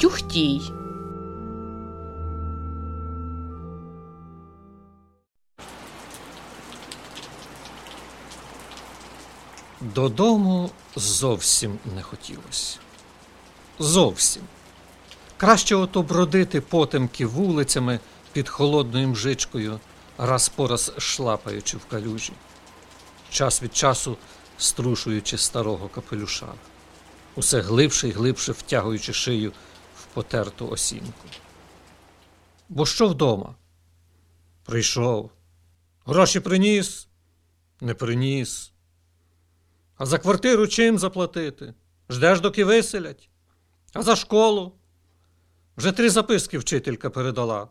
тюхтій. Додому зовсім не хотілося. Зовсім. Краще ото бродити потемки вулицями під холодною мжичкою, раз по раз шлапаючи в калюжі, час від часу струшуючи старого капелюша, усе глибше і глибше втягуючи шию потерту осінку. Бо що вдома? Прийшов. Гроші приніс, не приніс. А за квартиру чим заплатити? Ждеш, доки виселять? А за школу? Вже три записки вчителька передала.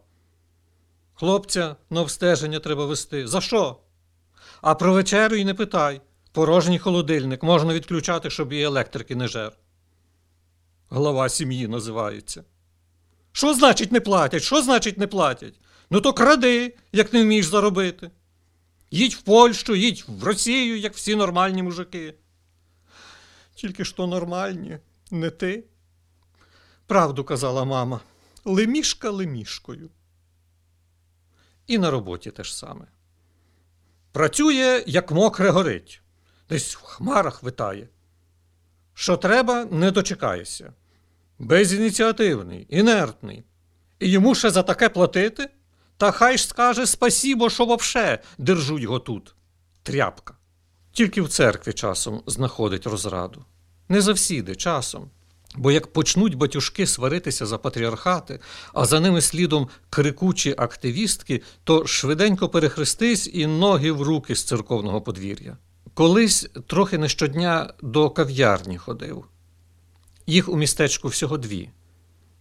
Хлопця на обстеження треба вести. За що? А про вечерю й не питай. Порожній холодильник можна відключати, щоб і електрики не жер. Глава сім'ї називається. Що значить не платять? Що значить не платять? Ну то кради, як не вмієш заробити. Їдь в Польщу, їдь в Росію, як всі нормальні мужики. Тільки що нормальні, не ти. Правду казала мама. Лемішка лемішкою. І на роботі те ж саме. Працює, як мокре горить, десь в хмарах витає. Що треба, не дочекаєшся. Безініціативний, інертний. І йому ще за таке платити? Та хай ж скаже спасібо, що вовше держуть його тут. Тряпка. Тільки в церкві часом знаходить розраду. Не завсіди, часом. Бо як почнуть батюшки сваритися за патріархати, а за ними слідом крикучі активістки, то швиденько перехрестись і ноги в руки з церковного подвір'я. Колись трохи не щодня до кав'ярні ходив. Їх у містечку всього дві.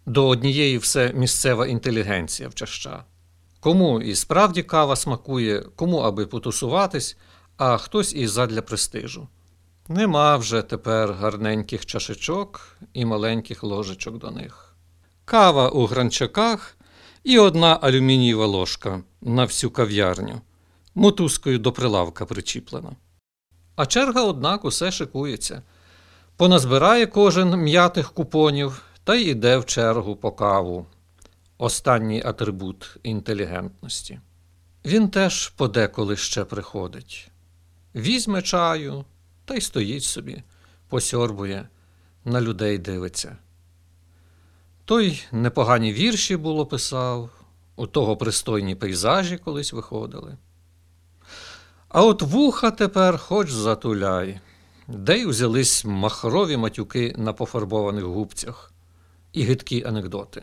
До однієї все місцева інтелігенція вчаща. Кому і справді кава смакує, кому аби потусуватись, а хтось і задля престижу. Нема вже тепер гарненьких чашечок і маленьких ложечок до них. Кава у гранчаках і одна алюмінієва ложка на всю кав'ярню, мотузкою до прилавка причіплена. А черга, однак, усе шикується. Поназбирає кожен м'ятих купонів та й іде в чергу по каву. Останній атрибут інтелігентності. Він теж подеколи ще приходить. Візьме чаю та й стоїть собі, посьорбує, на людей дивиться. Той непогані вірші було писав, у того пристойні пейзажі колись виходили. А от вуха тепер хоч затуляй, де й узялись махрові матюки на пофарбованих губцях і гидкі анекдоти.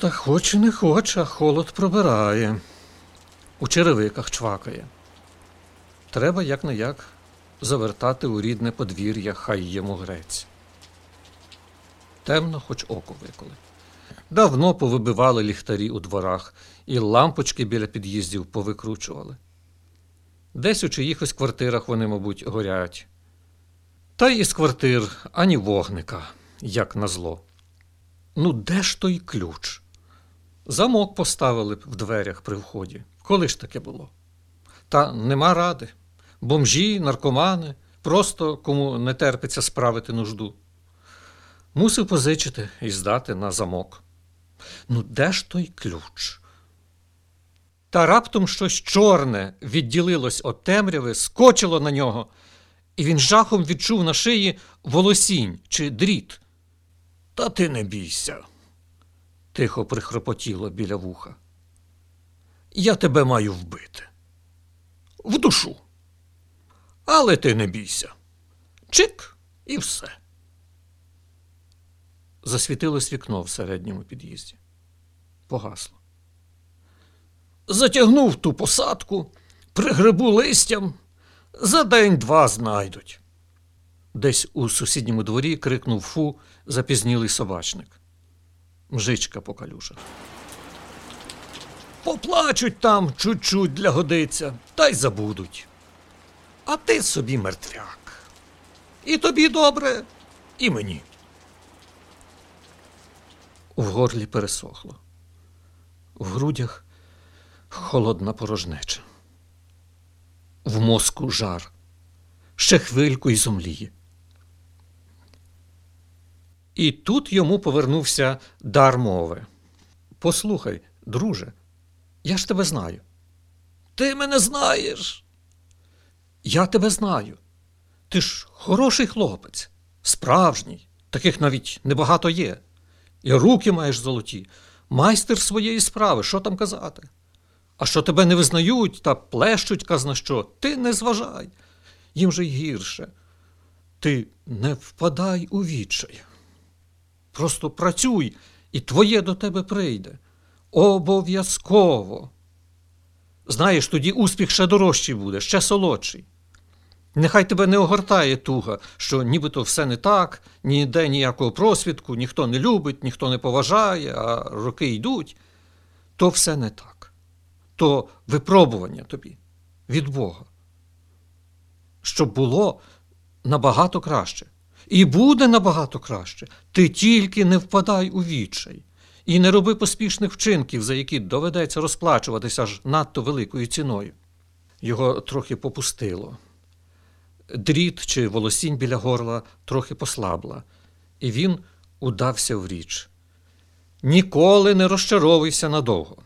Та хоч і не хоч, а холод пробирає. У черевиках чвакає. Треба як не як завертати у рідне подвір'я, хай йому грець. Темно, хоч око виколи. Давно повибивали ліхтарі у дворах, і лампочки біля під'їздів повикручували. Десь у чиїхось квартирах вони, мабуть, горять. Та й із квартир ані вогника, як назло. Ну, де ж той ключ? Замок поставили б в дверях при вході. Коли ж таке було? Та нема ради. Бомжі, наркомани, просто кому не терпиться справити нужду. Мусив позичити і здати на замок. Ну, де ж той ключ? Та раптом щось чорне відділилось від темряви, скочило на нього, і він жахом відчув на шиї волосінь чи дріт. Та ти не бійся, тихо прихропотіло біля вуха. Я тебе маю вбити. В душу. Але ти не бійся. Чик і все. Засвітилось вікно в середньому під'їзді. Погасло. Затягнув ту посадку, пригребу листям, за день-два знайдуть. Десь у сусідньому дворі крикнув фу запізнілий собачник. Мжичка по калюжах. Поплачуть там чуть-чуть для годиця, та й забудуть. А ти собі мертвяк. І тобі добре, і мені. В горлі пересохло, в грудях холодна порожнеча, в мозку жар, ще хвильку й зомліє. І тут йому повернувся дар мови. Послухай, друже, я ж тебе знаю. Ти мене знаєш. Я тебе знаю. Ти ж хороший хлопець, справжній, таких навіть небагато є. І руки маєш золоті, майстер своєї справи, що там казати? А що тебе не визнають та плещуть казна що, ти не зважай. Їм же й гірше. Ти не впадай у відчай. Просто працюй, і твоє до тебе прийде. Обов'язково. Знаєш, тоді успіх ще дорожчий буде, ще солодший. Нехай тебе не огортає туга, що нібито все не так, ніде ніякого просвідку, ніхто не любить, ніхто не поважає, а роки йдуть. То все не так. То випробування тобі від Бога. Щоб було набагато краще. І буде набагато краще. Ти тільки не впадай у відчай. І не роби поспішних вчинків, за які доведеться розплачуватися аж надто великою ціною. Його трохи попустило. Дріт чи волосінь біля горла трохи послабла, і він удався в річ. Ніколи не розчаровуйся надовго.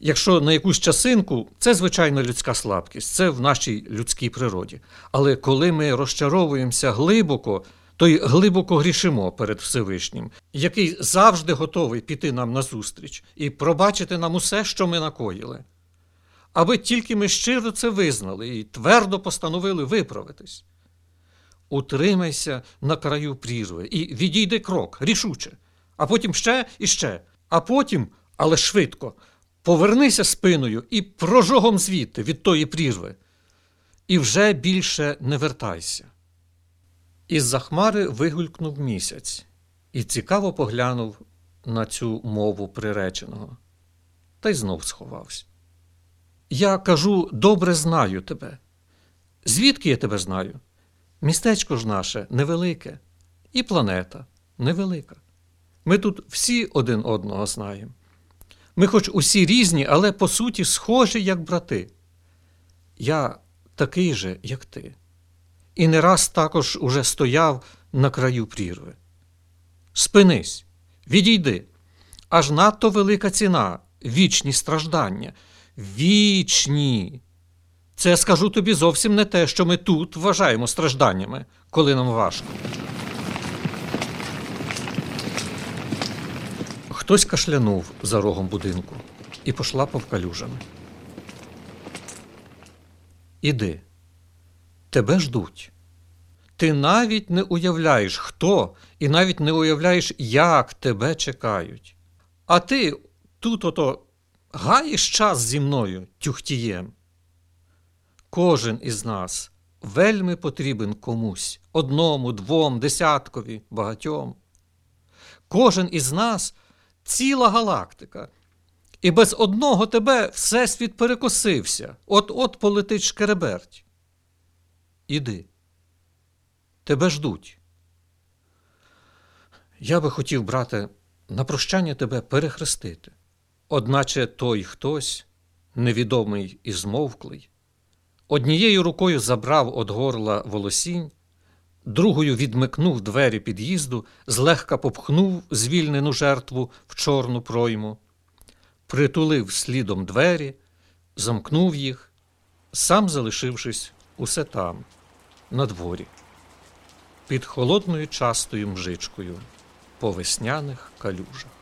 Якщо на якусь часинку, це звичайно людська слабкість, це в нашій людській природі. Але коли ми розчаровуємося глибоко, то й глибоко грішимо перед Всевишнім, який завжди готовий піти нам назустріч і пробачити нам усе, що ми накоїли. Аби тільки ми щиро це визнали і твердо постановили виправитись. Утримайся на краю прірви і відійди крок рішуче, а потім ще і ще, а потім, але швидко, повернися спиною і прожогом звідти від тої прірви, і вже більше не вертайся. Із-за хмари вигулькнув місяць і цікаво поглянув на цю мову приреченого, та й знов сховався. Я кажу, добре знаю тебе. Звідки я тебе знаю? Містечко ж наше невелике, і планета невелика. Ми тут всі один одного знаємо. Ми, хоч усі різні, але по суті схожі, як брати. Я такий же, як ти, і не раз також уже стояв на краю прірви. Спинись, відійди, аж надто велика ціна, вічні страждання. Вічні. Це скажу тобі зовсім не те, що ми тут вважаємо стражданнями, коли нам важко. Хтось кашлянув за рогом будинку і пошлапав калюжами. Іди, тебе ждуть. Ти навіть не уявляєш, хто, і навіть не уявляєш, як тебе чекають. А ти тут ото гаєш час зі мною тюхтієм. Кожен із нас вельми потрібен комусь одному, двом, десяткові, багатьом. Кожен із нас ціла галактика. І без одного тебе Всесвіт перекосився, от-от полетить шкереберть. Іди. Тебе ждуть. Я би хотів, брате, на прощання тебе перехрестити. Одначе той хтось, невідомий і змовклий, однією рукою забрав од горла волосінь, другою відмикнув двері під'їзду, злегка попхнув звільнену жертву в чорну пройму, притулив слідом двері, замкнув їх, сам залишившись усе там, на дворі, під холодною частою мжичкою по весняних калюжах.